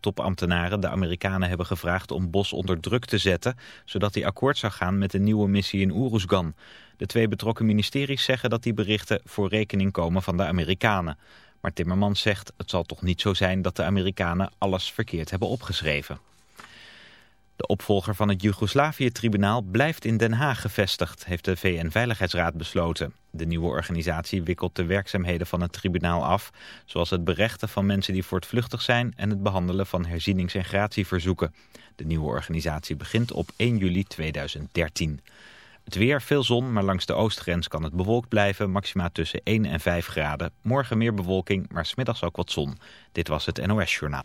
Topambtenaren de Amerikanen hebben gevraagd om Bos onder druk te zetten, zodat hij akkoord zou gaan met een nieuwe missie in Oeruzgan. De twee betrokken ministeries zeggen dat die berichten voor rekening komen van de Amerikanen. Maar Timmermans zegt het zal toch niet zo zijn dat de Amerikanen alles verkeerd hebben opgeschreven. De opvolger van het Joegoslavië-tribunaal blijft in Den Haag gevestigd, heeft de VN-veiligheidsraad besloten. De nieuwe organisatie wikkelt de werkzaamheden van het tribunaal af, zoals het berechten van mensen die voortvluchtig zijn en het behandelen van herzienings- en gratieverzoeken. De nieuwe organisatie begint op 1 juli 2013. Het weer, veel zon, maar langs de oostgrens kan het bewolkt blijven. Maxima tussen 1 en 5 graden. Morgen meer bewolking, maar smiddags ook wat zon. Dit was het NOS Journaal.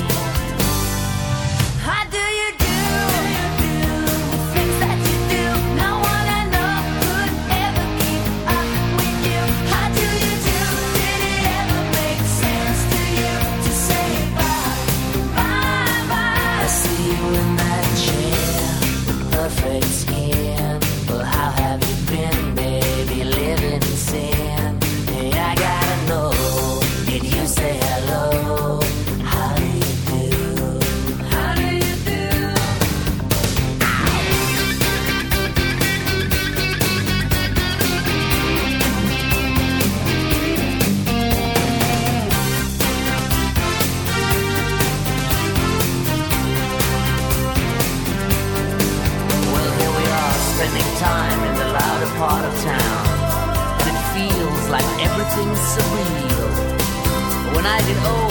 difference. it.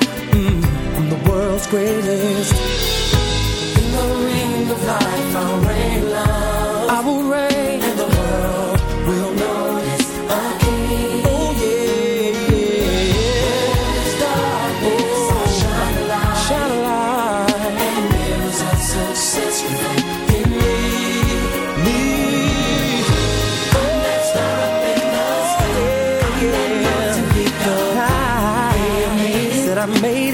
I'm world's greatest. In the ring of life, I'll reign love. I will reign, and the world will notice a king. Oh yeah, yeah. Darkness, I'll shine a light. Shine a light. And mirrors of success reflect me. Me. Ah, Said I made it.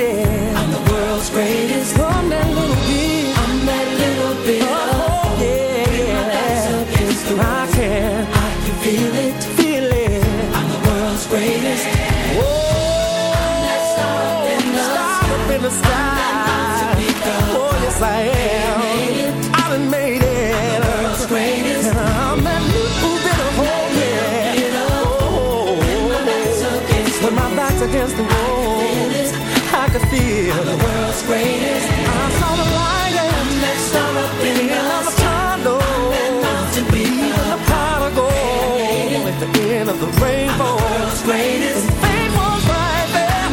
Against the wall, I can feel I'm the world's greatest. I saw the light and that star up in the the pot of gold at the end of the rainbow. I'm the world's greatest. And fame was right there.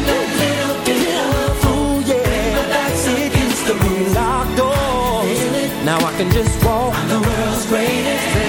Ooh, yeah. It used to be locked doors. Now I can just walk. I'm the world's greatest.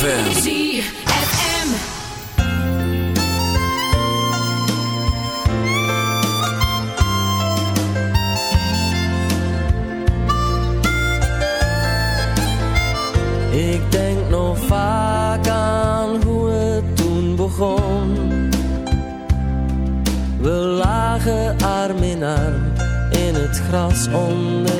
ZFM. Ik denk nog vaak aan hoe het toen begon. We lagen arm in arm in het gras onder.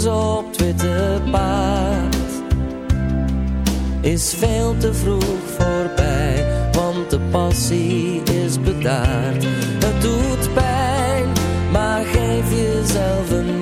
op het witte paard is veel te vroeg voorbij, want de passie is bedaard. Het doet pijn, maar geef jezelf een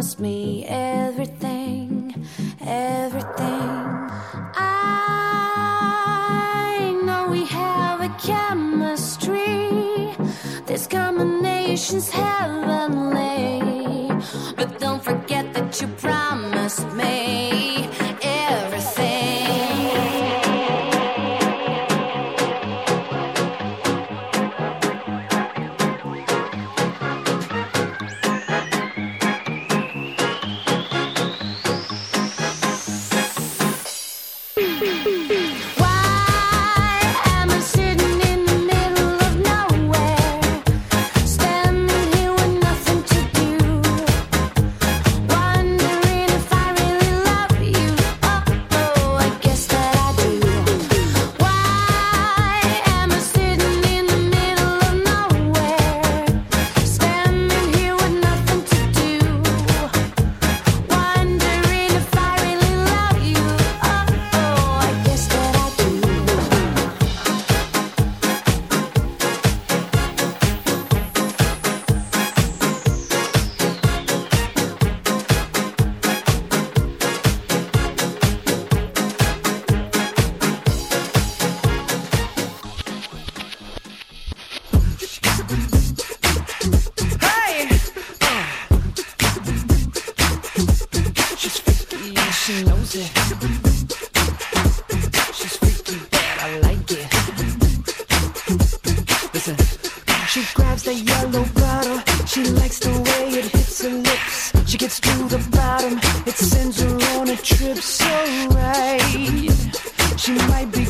promised me yellow bottle. She likes the way it hits her lips. She gets to the bottom. It sends her on a trip so right. She might be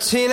till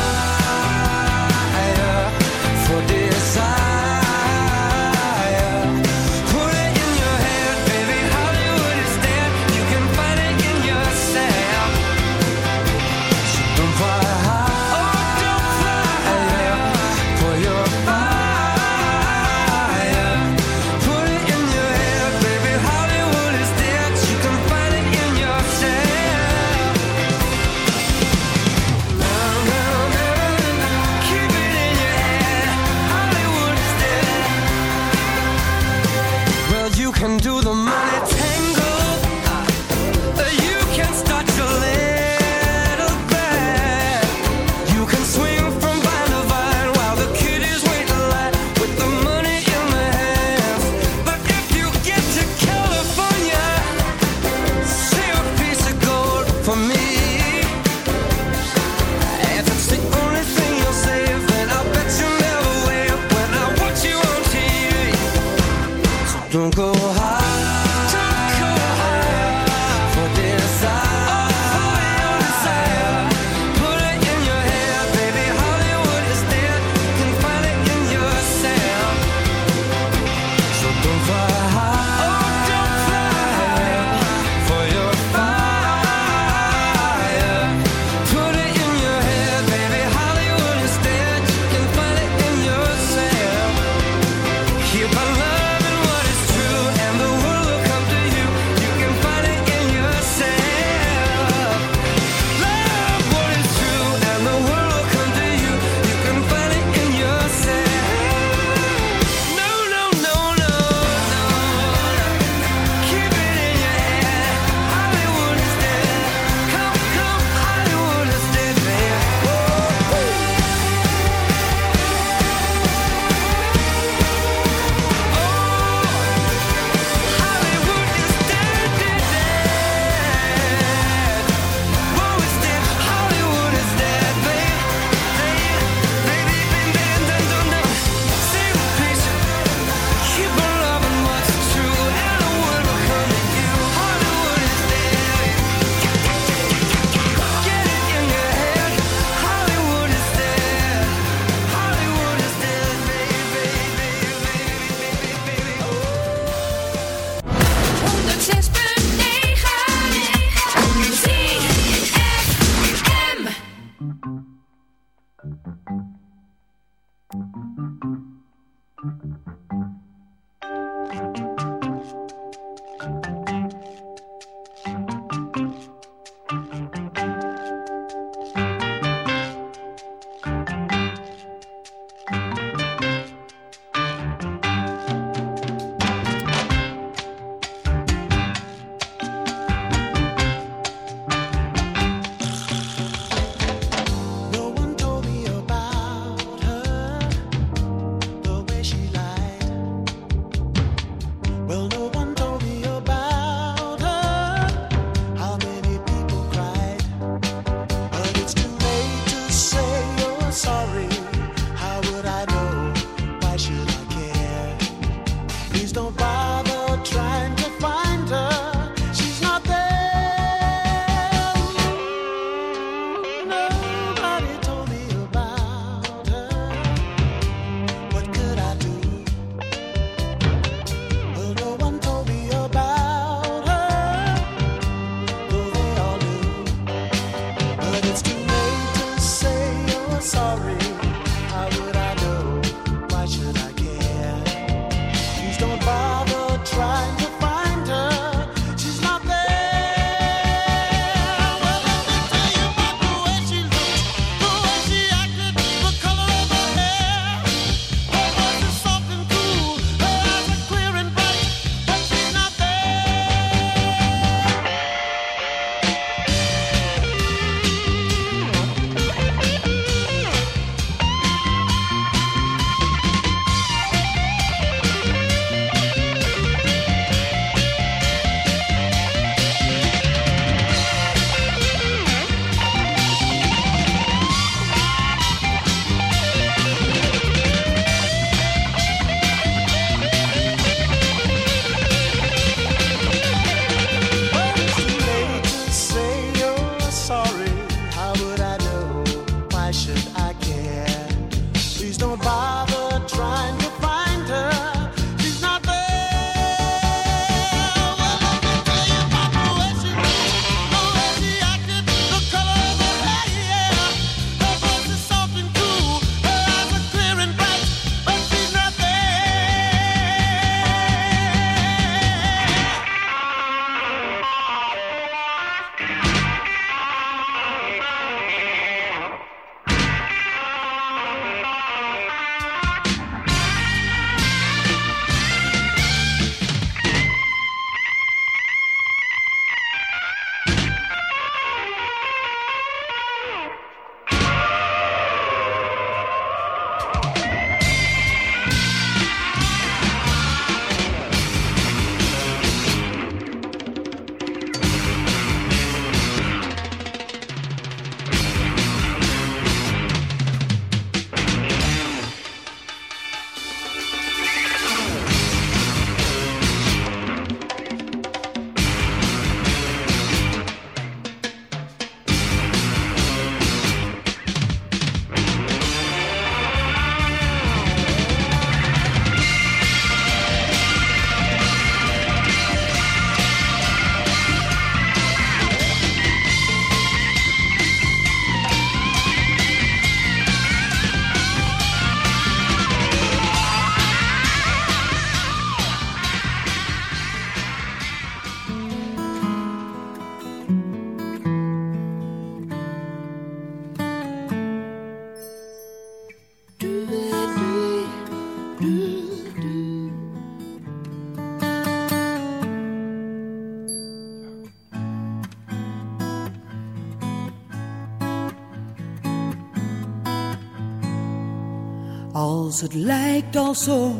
Als het lijkt alsof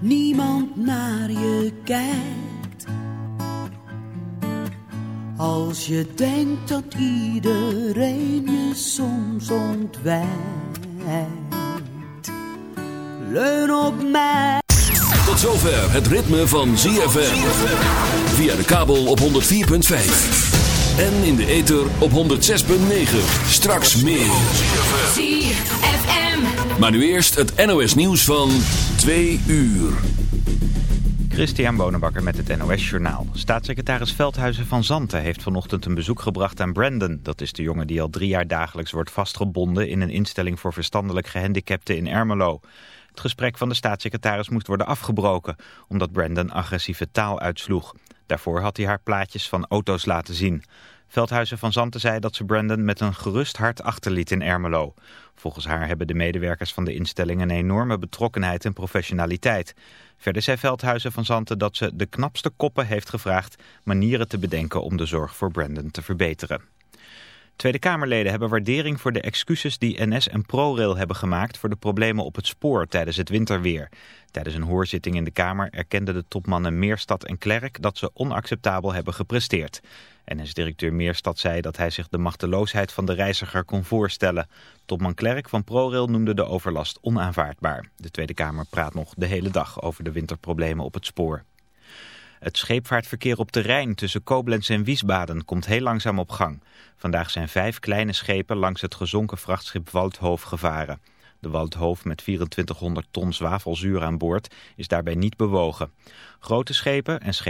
niemand naar je kijkt. Als je denkt dat iedereen je soms ontwijkt. Leun op mij. Tot zover het ritme van ZFM. Via de kabel op 104.5. En in de ether op 106.9. Straks meer. ZFM. Maar nu eerst het NOS nieuws van 2 uur. Christian Bonenbakker met het NOS Journaal. Staatssecretaris Veldhuizen van Zanten heeft vanochtend een bezoek gebracht aan Brandon. Dat is de jongen die al drie jaar dagelijks wordt vastgebonden in een instelling voor verstandelijk gehandicapten in Ermelo. Het gesprek van de staatssecretaris moest worden afgebroken, omdat Brandon agressieve taal uitsloeg. Daarvoor had hij haar plaatjes van auto's laten zien. Veldhuizen van Zanten zei dat ze Brandon met een gerust hart achterliet in Ermelo. Volgens haar hebben de medewerkers van de instelling een enorme betrokkenheid en professionaliteit. Verder zei Veldhuizen van Zanten dat ze de knapste koppen heeft gevraagd manieren te bedenken om de zorg voor Brandon te verbeteren. Tweede Kamerleden hebben waardering voor de excuses die NS en ProRail hebben gemaakt voor de problemen op het spoor tijdens het winterweer. Tijdens een hoorzitting in de Kamer erkenden de topmannen Meerstad en Klerk dat ze onacceptabel hebben gepresteerd. NS-directeur Meerstad zei dat hij zich de machteloosheid van de reiziger kon voorstellen. Topman Klerk van ProRail noemde de overlast onaanvaardbaar. De Tweede Kamer praat nog de hele dag over de winterproblemen op het spoor. Het scheepvaartverkeer op de Rijn tussen Koblenz en Wiesbaden komt heel langzaam op gang. Vandaag zijn vijf kleine schepen langs het gezonken vrachtschip Waldhoofd gevaren. De Waldhoofd met 2400 ton zwavelzuur aan boord is daarbij niet bewogen. Grote schepen en schepen